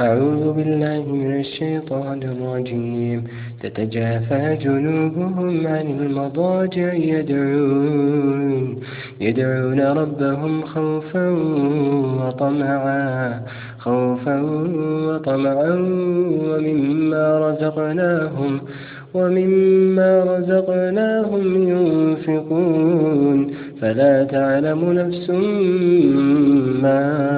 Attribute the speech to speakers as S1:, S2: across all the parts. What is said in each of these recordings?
S1: أعوذ بالله من الشيطان الرجيم. تتجافى جنوبهم عن المضاجع يدعون يدعون ربهم خوفا وطمعا خوفا وطمعا. ومما رزقناهم ومما رزقناهم ينفقون. فلا تعلم نفس ما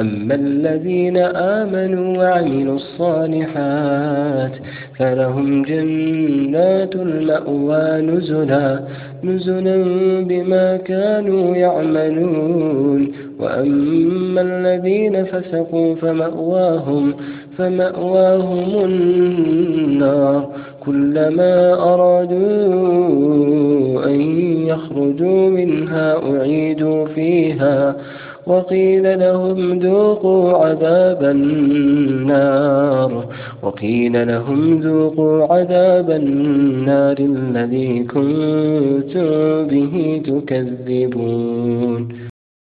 S1: أما الذين آمنوا وعملوا الصالحات فلهم جنات المأوى نزلا نزلا بما كانوا يعملون. وأما الذين فسقوا فمأواهم فمأواهم النار. كلما أرادوا أن يخرجوا منها أعيدوا فيها. وقيل لهم ذوقوا عذاب النار. وقيل لهم ذوقوا عذاب النار الذي كنتم به تكذبون.